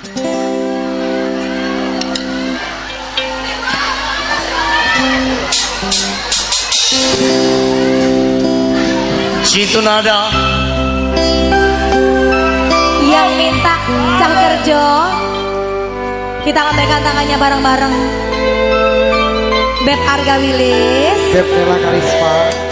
Situ nada. Yang minta Cang Kerjo Kita lambaikan tangannya bareng-bareng. Beb Arga Wilis Beb Nela Karisma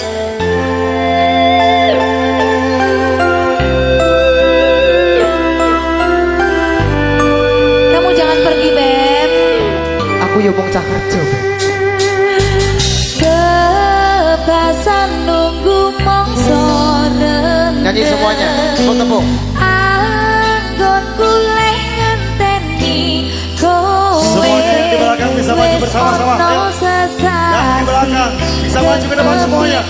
Beb. Kebasan nunggu mongso Nyanyi semuanya. Tepuk tepuk. Anggon kuleh ngenteni kowe Semuanya yang di belakang bisa maju bersama-sama. Yang di belakang bisa maju ke depan semuanya.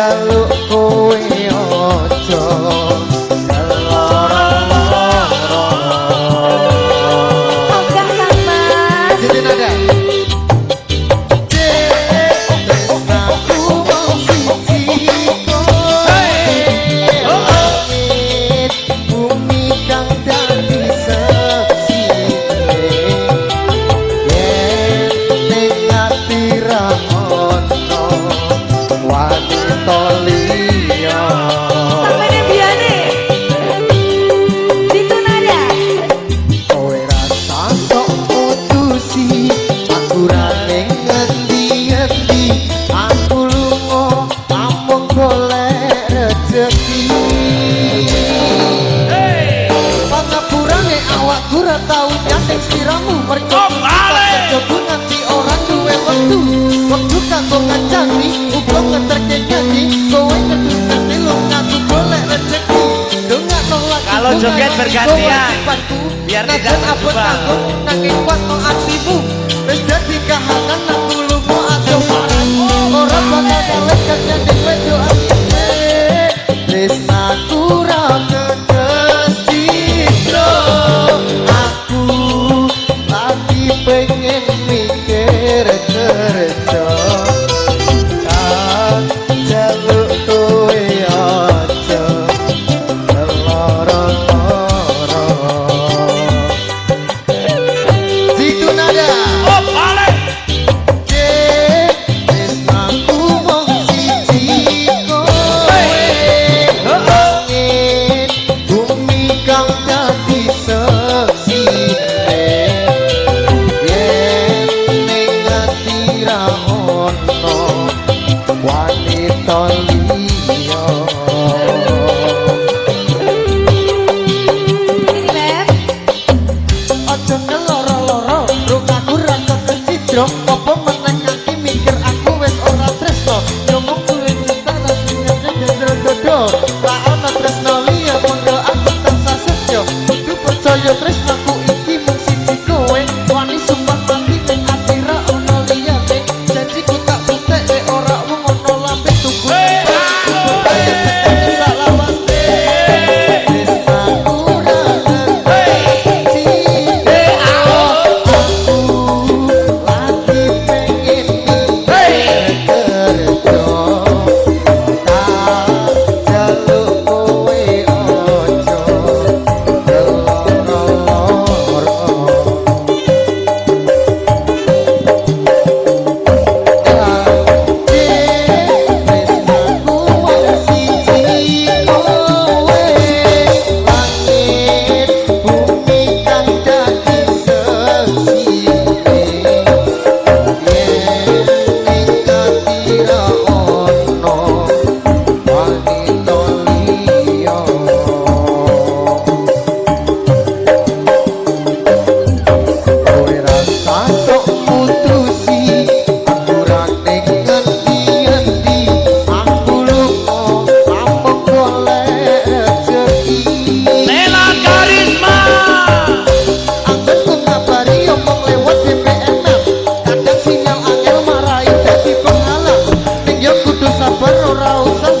jaluk kowe aja. Duwe kanggo ngeterke nyanyi Kowe golek rezeki. Dongak nolak Kalau joget bergantian, biar tidak terjebak. nanging kuatno atimu wis dadi kahanan aku lunga aja. Parang ora bakal kanyang wedo tresnaku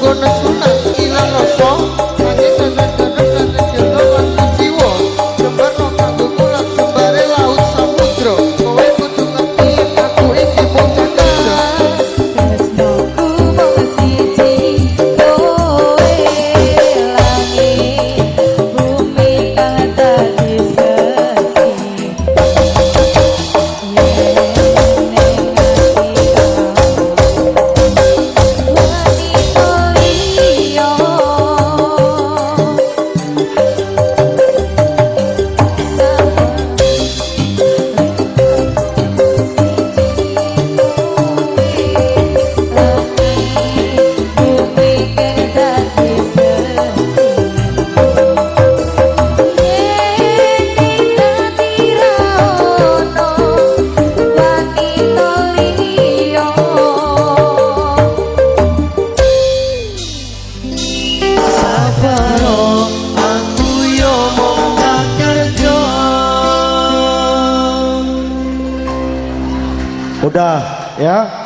gonna. karo Udah ya.